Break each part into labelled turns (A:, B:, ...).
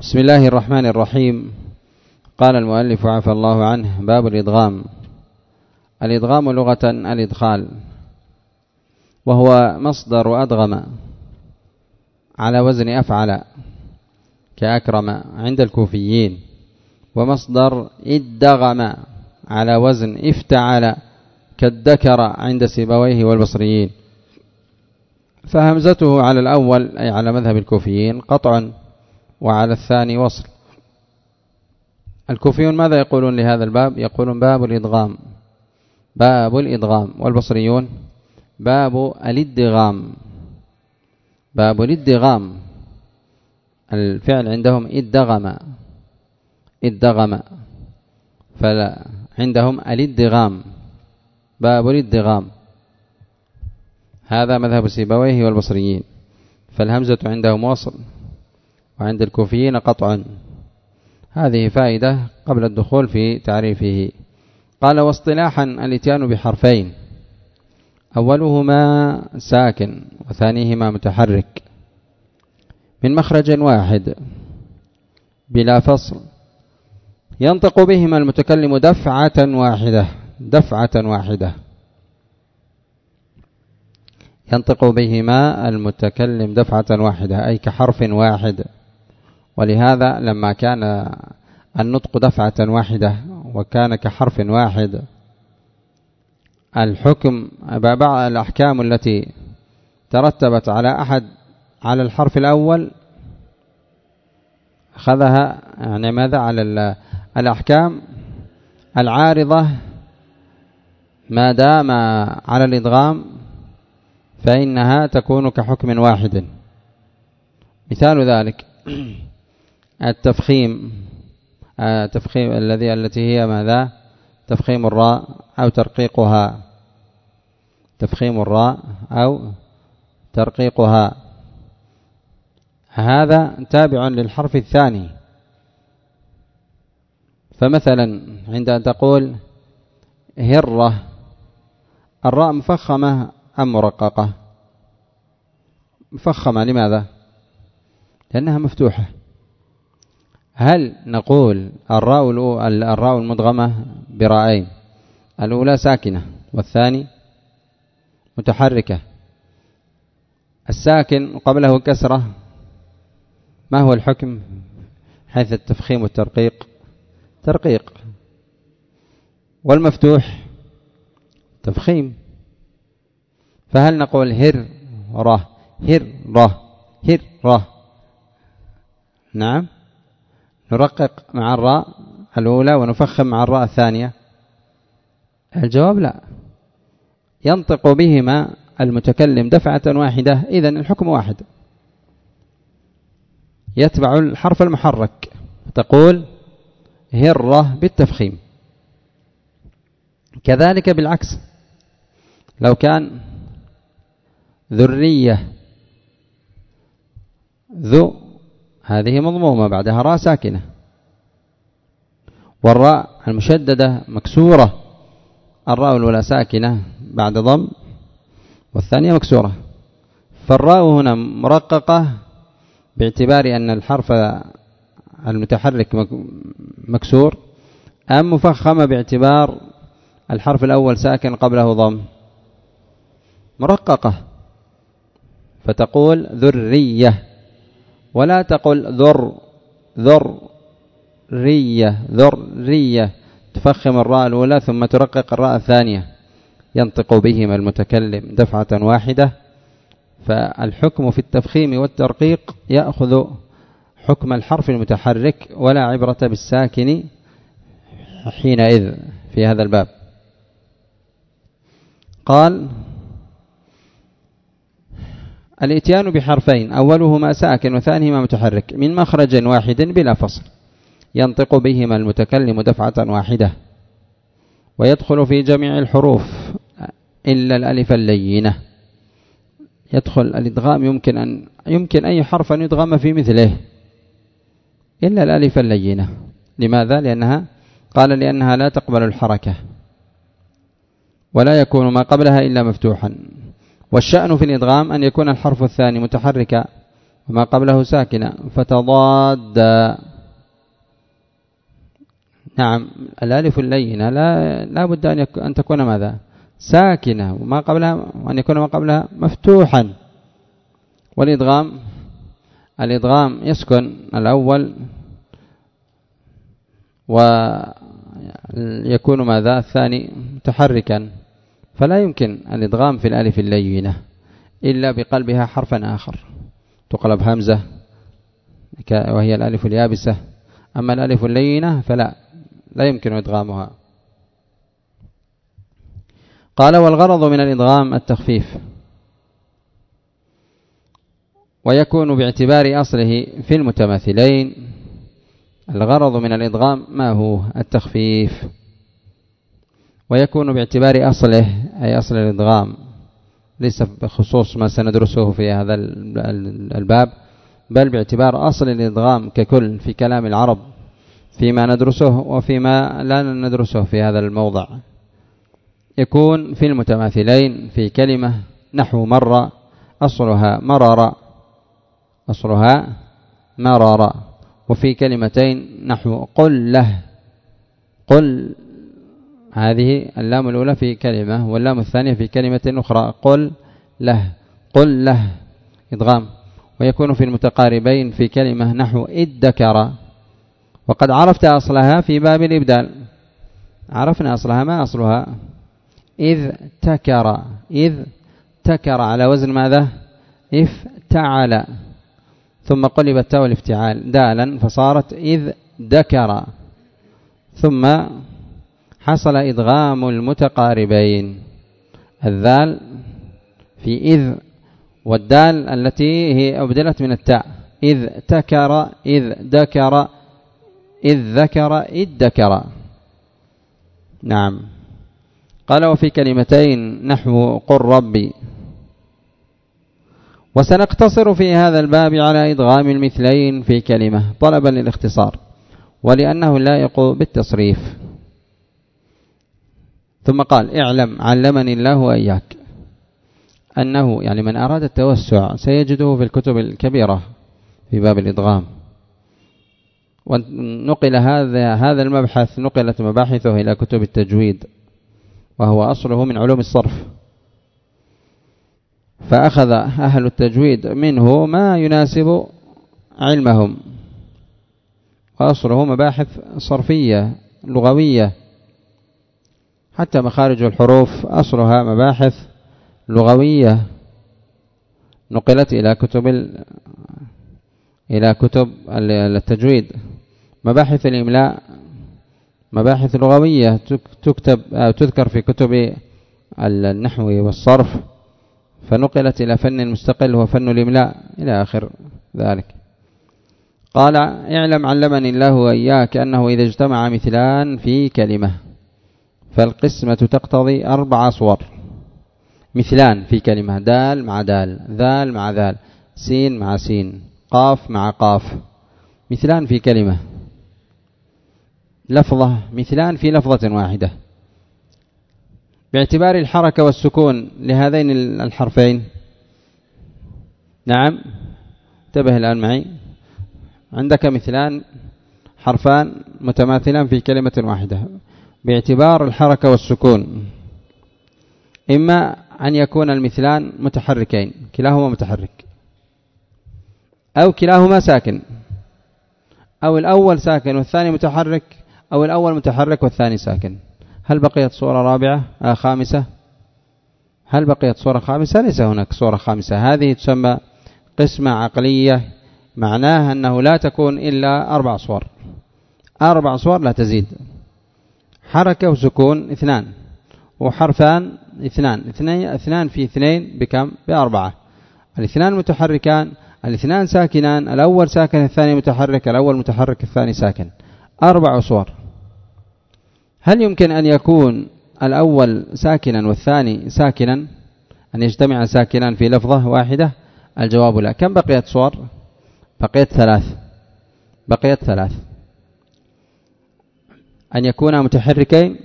A: بسم الله الرحمن الرحيم. قال المؤلف عفى الله عنه باب الإدغام. الإدغام لغة الإدخال وهو مصدر أدغم على وزن أفعل كأكرم عند الكوفيين ومصدر إدغم على وزن افتعل كالذكر عند سيبويه والبصريين. فهمزته على الأول أي على مذهب الكوفيين قطع وعلى الثاني وصل. الكوفيون ماذا يقولون لهذا الباب؟ يقولون باب الإدغام. باب الإدغام. والبصريون؟ باب الإدغام. باب الإدغام. الفعل عندهم إدغم. إدغم. فلا عندهم الإدغام. باب الإدغام. هذا مذهب سيبويه والبصريين. فالهمزة عندهم وصل. وعند الكوفيين قطع هذه فائدة قبل الدخول في تعريفه. قال واصطلاحا الإتيان بحرفين. أولهما ساكن وثانيهما متحرك. من مخرج واحد. بلا فصل. ينطق بهما المتكلم دفعة واحدة. دفعة واحدة. ينطق بهما المتكلم دفعة واحدة أي كحرف واحد. ولهذا لما كان النطق دفعة واحدة وكان كحرف واحد الحكم بعض الأحكام التي ترتبت على أحد على الحرف الأول أخذها يعني ماذا؟ على الأحكام العارضة ما دام على الإدغام فإنها تكون كحكم واحد. مثال ذلك التفخيم التفخيم الذي التي هي ماذا؟ تفخيم الراء أو ترقيقها. تفخيم الراء أو ترقيقها. هذا تابع للحرف الثاني. فمثلا عند أن تقول هرة الراء مفخمة أم مرققة؟ مفخمة لماذا؟ لأنها مفتوحة. هل نقول الراء الراء المدغمة براءين؟ الأولى ساكنة والثاني متحركة. الساكن قبله كسرة ما هو الحكم حيث التفخيم والترقيق؟ ترقيق. والمفتوح تفخيم. فهل نقول هر ره هر ره هر ره نعم. نرقق مع الراء الأولى ونفخم مع الراء الثانية. الجواب لا. ينطق بهما المتكلم دفعة واحدة إذا الحكم واحد. يتبع الحرف المحرك. تقول هرة بالتفخيم. كذلك بالعكس. لو كان ذرية ذو هذه مضمومة بعدها راء ساكنة. والراء المشددة مكسورة. الراء الأولى ساكنة بعد ضم والثانية مكسورة. فالراء هنا مرققة باعتبار أن الحرف المتحرك مكسور أم مفخمة باعتبار الحرف الأول ساكن قبله ضم. مرققة. فتقول ذرية. ولا تقل ذر ذر رية ذرية. تفخم الراء الأولى ثم ترقق الراء الثانية. ينطق بهما المتكلم دفعة واحدة. فالحكم في التفخيم والترقيق يأخذ حكم الحرف المتحرك ولا عبرة بالساكن حينئذ في هذا الباب. قال الاتيان بحرفين أولهما ساكن وثانيهما متحرك من مخرج واحد بلا فصل ينطق بهما المتكلم دفعة واحدة ويدخل في جميع الحروف إلا الألف اللينة. يدخل الإدغام يمكن أن يمكن أي حرف أن يدغم في مثله إلا الألف اللينة. لماذا؟ لأنها قال لأنها لا تقبل الحركة ولا يكون ما قبلها إلا مفتوحا. والشأن في الإدغام أن يكون الحرف الثاني متحركا وما قبله ساكنة فتضاد. نعم الألف اللينة لا لا بد أن, أن تكون ماذا؟ ساكنة وما قبلها وأن يكون ما قبلها مفتوحا. والإدغام الإدغام يسكن الأول ويكون ماذا؟ الثاني متحركا. فلا يمكن الإدغام في الألف اللينة إلا بقلبها حرفا آخر. تقلب همزة وهي الألف اليابسة. أما الألف اللينة فلا لا يمكن إدغامها. قال والغرض من الإدغام التخفيف ويكون باعتبار أصله في المتماثلين الغرض من الإدغام ما هو؟ التخفيف. ويكون باعتبار أصله أي أصل الإدغام. ليس بخصوص ما سندرسه في هذا الباب بل باعتبار أصل الإدغام ككل في كلام العرب فيما ندرسه وفيما لا ندرسه في هذا الموضع. يكون في المتماثلين في كلمة نحو مر أصلها مرر أصلها مرر وفي كلمتين نحو قل له قل هذه اللام الأولى في كلمة واللام الثانية في كلمة أخرى. قل له قل له إدغام. ويكون في المتقاربين في كلمة نحو ادكر. وقد عرفت أصلها في باب الإبدال. عرفنا أصلها ما أصلها؟ إذ تكر. إذ تكر على وزن ماذا؟ افتعل ثم قلب التاء الافتعال دالا فصارت إذ دكر. ثم حصل إدغام المتقاربين. الذال في إذ والدال التي هي أبدلت من التاء. إذ تكر إذ دكر إذ ذكر إذ دكر. نعم. قال وفي كلمتين نحو قل ربي وسنقتصر في هذا الباب على إدغام المثلين في كلمة طلبا للاختصار ولأنه لائق بالتصريف. ثم قال اعلم علمني الله وإياك. أنه يعني من أراد التوسع سيجده في الكتب الكبيرة في باب الإدغام. ونقل هذا هذا المبحث نقلت مباحثه إلى كتب التجويد وهو أصله من علوم الصرف. فأخذ أهل التجويد منه ما يناسب علمهم وأصله مباحث صرفية لغوية حتى مخارج الحروف أصلها مباحث لغوية. نقلت إلى كتب إلى كتب التجويد. مباحث الإملاء مباحث لغوية تكتب أو تذكر في كتب النحو والصرف. فنقلت إلى فن مستقل هو فن الإملاء إلى آخر ذلك. قال اعلم علمني الله وإياك أنه إذا اجتمع مثلان في كلمة. فالقسمة تقتضي أربع صور. مثلان في كلمة دال مع دال ذال مع ذال سين مع سين قاف مع قاف. مثلان في كلمة. لفظة مثلان في لفظة واحدة. باعتبار الحركة والسكون لهذين الحرفين. نعم. انتبه الآن معي. عندك مثلان حرفان متماثلان في كلمة واحدة. باعتبار الحركة والسكون. إما أن يكون المثلان متحركين كلاهما متحرك. أو كلاهما ساكن. أو الأول ساكن والثاني متحرك أو الأول متحرك والثاني ساكن. هل بقيت صورة رابعة آه خامسة؟ هل بقيت صورة خامسة؟ ليس هناك صورة خامسة. هذه تسمى قسمة عقلية معناها أنه لا تكون إلا أربع صور. أربع صور لا تزيد. حركة وسكون اثنان وحرفان اثنان اثنان في اثنين بكم؟ بأربعة. الاثنان متحركان الاثنان ساكنان الأول ساكن الثاني متحرك الأول متحرك الثاني ساكن. أربع صور. هل يمكن أن يكون الأول ساكنا والثاني ساكنا؟ أن يجتمع ساكنان في لفظة واحدة؟ الجواب لا. كم بقيت صور؟ بقيت ثلاث. بقيت ثلاث. أن يكون متحركين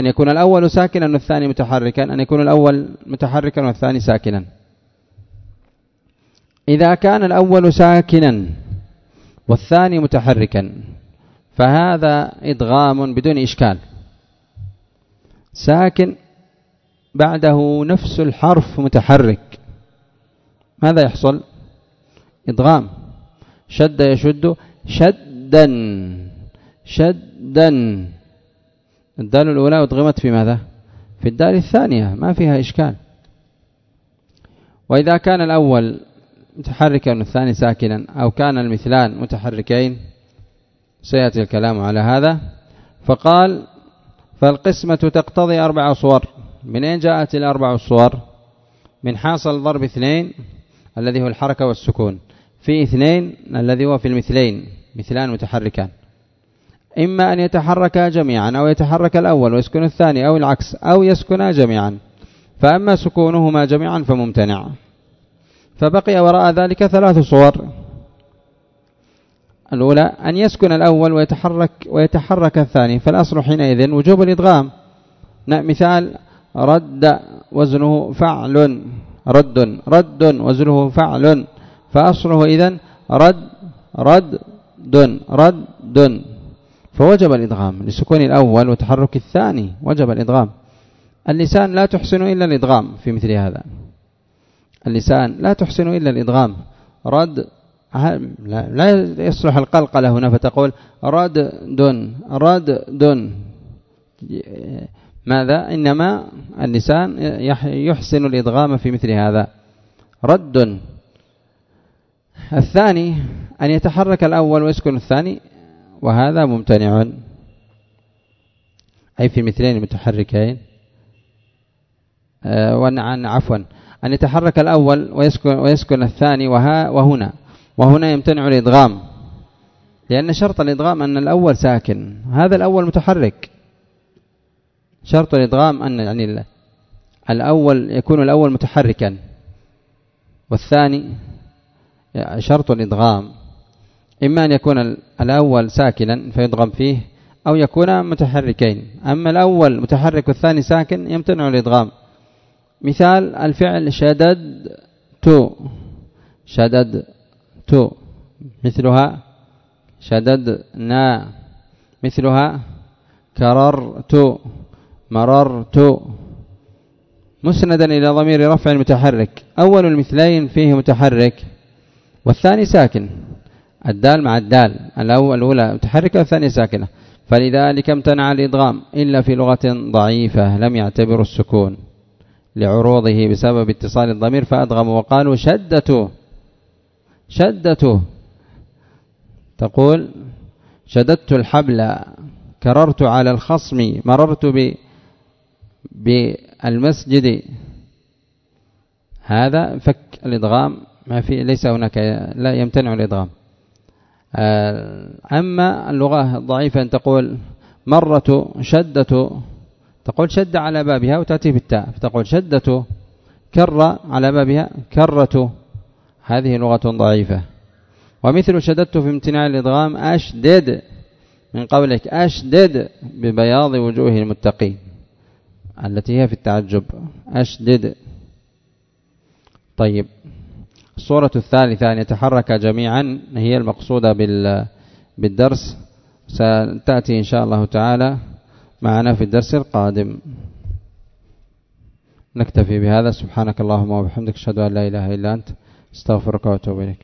A: أن يكون الأول ساكنا والثاني متحركا أن يكون الأول متحركا والثاني ساكنا. إذا كان الأول ساكنا والثاني متحركا فهذا إدغام بدون إشكال. ساكن بعده نفس الحرف متحرك. ماذا يحصل؟ إدغام. شد يشد شدا. شدا. الدال الأولى أدغمت في ماذا؟ في الدال الثانية ما فيها إشكال. وإذا كان الأول متحركا والثاني ساكنا أو كان المثلان متحركين سيأتي الكلام على هذا. فقال فالقسمة تقتضي أربع صور. من أين جاءت الأربع صور؟ من حاصل ضرب اثنين الذي هو الحركة والسكون. في اثنين الذي هو في المثلين مثلان متحركان. إما أن يتحركا جميعا أو يتحرك الأول ويسكن الثاني أو العكس أو يسكنا جميعا. فأما سكونهما جميعا فممتنع. فبقي وراء ذلك ثلاث صور. الأولى أن يسكن الأول ويتحرك ويتحرك الثاني. فالأصل حينئذ وجوب الإدغام. مثال رد وزنه فعل. رد رد وزنه فعل. فأصله إذن رد رد دن رد. دن فوجب الإدغام لسكون الأول وتحرك الثاني وجب الإدغام. اللسان لا تحسن إلا الإدغام في مثل هذا. اللسان لا تحسن إلا الإدغام. رد لا يصلح القلقلة هنا فتقول رد دن رد دن ماذا؟ إنما اللسان يحسن الإدغام في مثل هذا. رد الثاني أن يتحرك الأول ويسكن الثاني. وهذا ممتنع أي في مثلين المتحركين آه، وأن عفوا. أن يتحرك الأول ويسكن, ويسكن الثاني وها وهنا. وهنا يمتنع الإدغام. لأن شرط الإدغام أن الأول ساكن. هذا الأول متحرك. شرط الإدغام أن يعني الأول يكون الأول متحركا. والثاني شرط الإدغام. إما أن يكون الأول ساكنا فيدغم فيه أو يكون متحركين. أما الأول متحرك والثاني ساكن يمتنع الإدغام مثال الفعل شدد تو. شدد تو. مثلها شددنا مثلها كررت مررت مسندا إلى ضمير رفع متحرك. أول المثلين فيه متحرك والثاني ساكن. الدال مع الدال. الأول الأولى متحركة والثانية ساكنة. فلذلك امتنع الإدغام إلا في لغة ضعيفة لم يعتبروا السكون. لعروضه بسبب اتصال الضمير فأدغموا وقالوا شدته شدته تقول شددت الحبل كررت على الخصم مررت ب بالمسجد. هذا فك الإدغام ما في ليس هناك لا يمتنع الإدغام أما اللغة الضعيفة أن تقول مرة شدة تقول شد على بابها وتأتي بالتاء فتقول شدة كر على بابها كرة. هذه لغة ضعيفة. ومثل شددت في امتناع الإدغام أشدد من قولك أشدد ببياض وجوه المتقين التي هي في التعجب أشدد. طيب. الصورة الثالثة أن يتحرك جميعا هي المقصودة بالدرس. ستأتي إن شاء الله تعالى معنا في الدرس القادم. نكتفي بهذا. سبحانك اللهم وبحمدك أشهد أن لا إله إلا أنت أستغفرك وأتوب إليك.